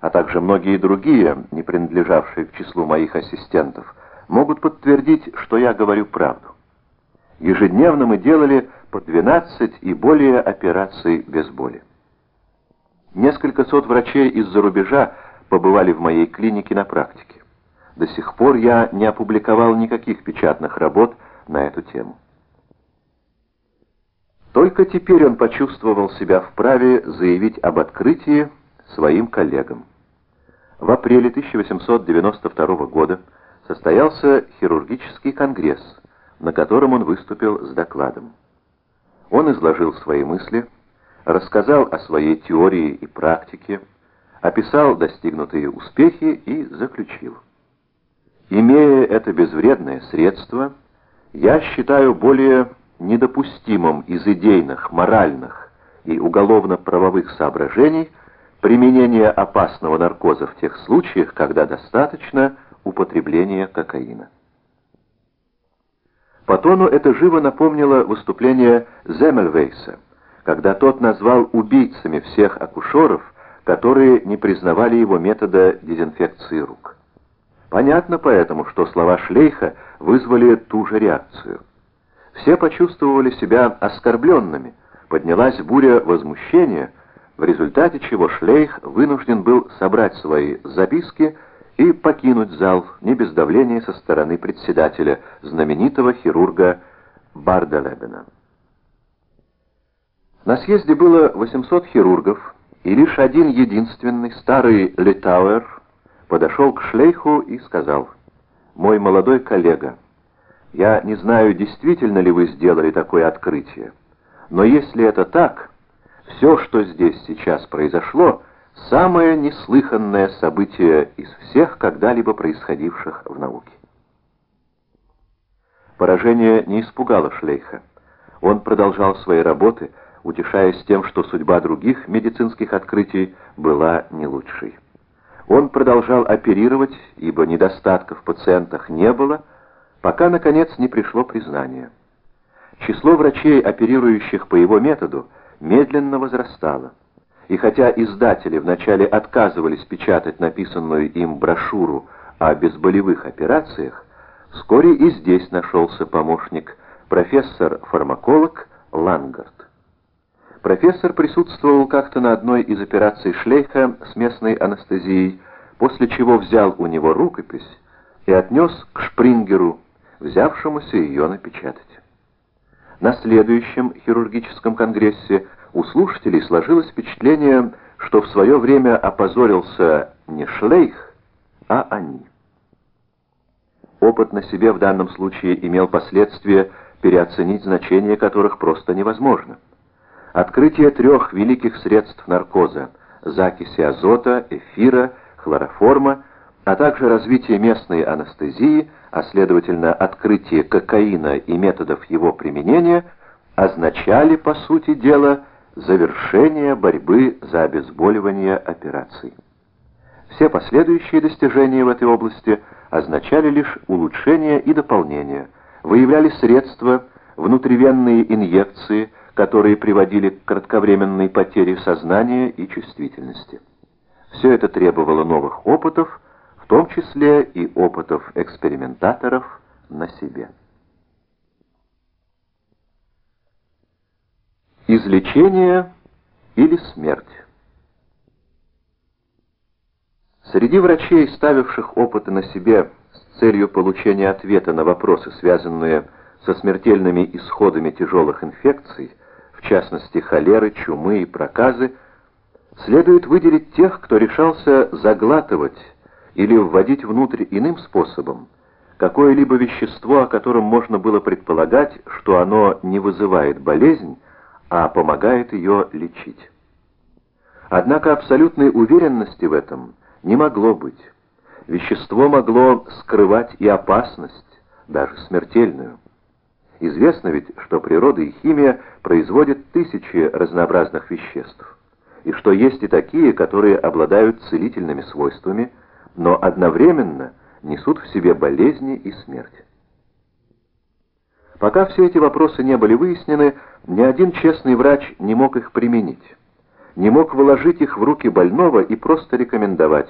а также многие другие, не принадлежавшие к числу моих ассистентов, могут подтвердить, что я говорю правду. Ежедневно мы делали по 12 и более операций без боли. Несколько сот врачей из-за рубежа побывали в моей клинике на практике. До сих пор я не опубликовал никаких печатных работ на эту тему. Только теперь он почувствовал себя вправе заявить об открытии своим коллегам. В апреле 1892 года состоялся хирургический конгресс, на котором он выступил с докладом. Он изложил свои мысли, рассказал о своей теории и практике, описал достигнутые успехи и заключил. Имея это безвредное средство, я считаю более недопустимым из идейных, моральных и уголовно-правовых соображений применение опасного наркоза в тех случаях, когда достаточно употребления кокаина. По тону это живо напомнило выступление Земельвейса, когда тот назвал убийцами всех акушеров, которые не признавали его метода дезинфекции рук. Понятно поэтому, что слова Шлейха вызвали ту же реакцию. Все почувствовали себя оскорбленными, поднялась буря возмущения, в результате чего Шлейх вынужден был собрать свои записки и покинуть зал не без давления со стороны председателя, знаменитого хирурга Барделебена. На съезде было 800 хирургов, и лишь один единственный, старый Литауэр, подошел к Шлейху и сказал, «Мой молодой коллега, я не знаю, действительно ли вы сделали такое открытие, но если это так, все, что здесь сейчас произошло, самое неслыханное событие из всех когда-либо происходивших в науке. Поражение не испугало Шлейха. Он продолжал свои работы, утешаясь тем, что судьба других медицинских открытий была не лучшей. Он продолжал оперировать, ибо недостатков в пациентах не было, пока, наконец, не пришло признание. Число врачей, оперирующих по его методу, медленно возрастало. И хотя издатели вначале отказывались печатать написанную им брошюру о безболевых операциях, вскоре и здесь нашелся помощник, профессор-фармаколог Лангард. Профессор присутствовал как-то на одной из операций Шлейха с местной анестезией, после чего взял у него рукопись и отнес к Шпрингеру, взявшемуся ее напечатать. На следующем хирургическом конгрессе у слушателей сложилось впечатление, что в свое время опозорился не Шлейх, а они. Опыт на себе в данном случае имел последствия, переоценить значение которых просто невозможно. Открытие трех великих средств наркоза – закиси азота, эфира, хлороформа, а также развитие местной анестезии, а следовательно открытие кокаина и методов его применения, означали, по сути дела, завершение борьбы за обезболивание операций. Все последующие достижения в этой области означали лишь улучшение и дополнение, выявляли средства, внутривенные инъекции – которые приводили к кратковременной потере сознания и чувствительности. Все это требовало новых опытов, том числе и опытов экспериментаторов на себе. Излечение или смерть. Среди врачей, ставивших опыты на себе с целью получения ответа на вопросы, связанные со смертельными исходами тяжелых инфекций, в частности холеры, чумы и проказы, следует выделить тех, кто решался заглатывать или вводить внутрь иным способом какое-либо вещество, о котором можно было предполагать, что оно не вызывает болезнь, а помогает ее лечить. Однако абсолютной уверенности в этом не могло быть. Вещество могло скрывать и опасность, даже смертельную. Известно ведь, что природа и химия производят тысячи разнообразных веществ, и что есть и такие, которые обладают целительными свойствами, но одновременно несут в себе болезни и смерть. Пока все эти вопросы не были выяснены, ни один честный врач не мог их применить. не мог вложить их в руки больного и просто рекомендовать